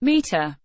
meter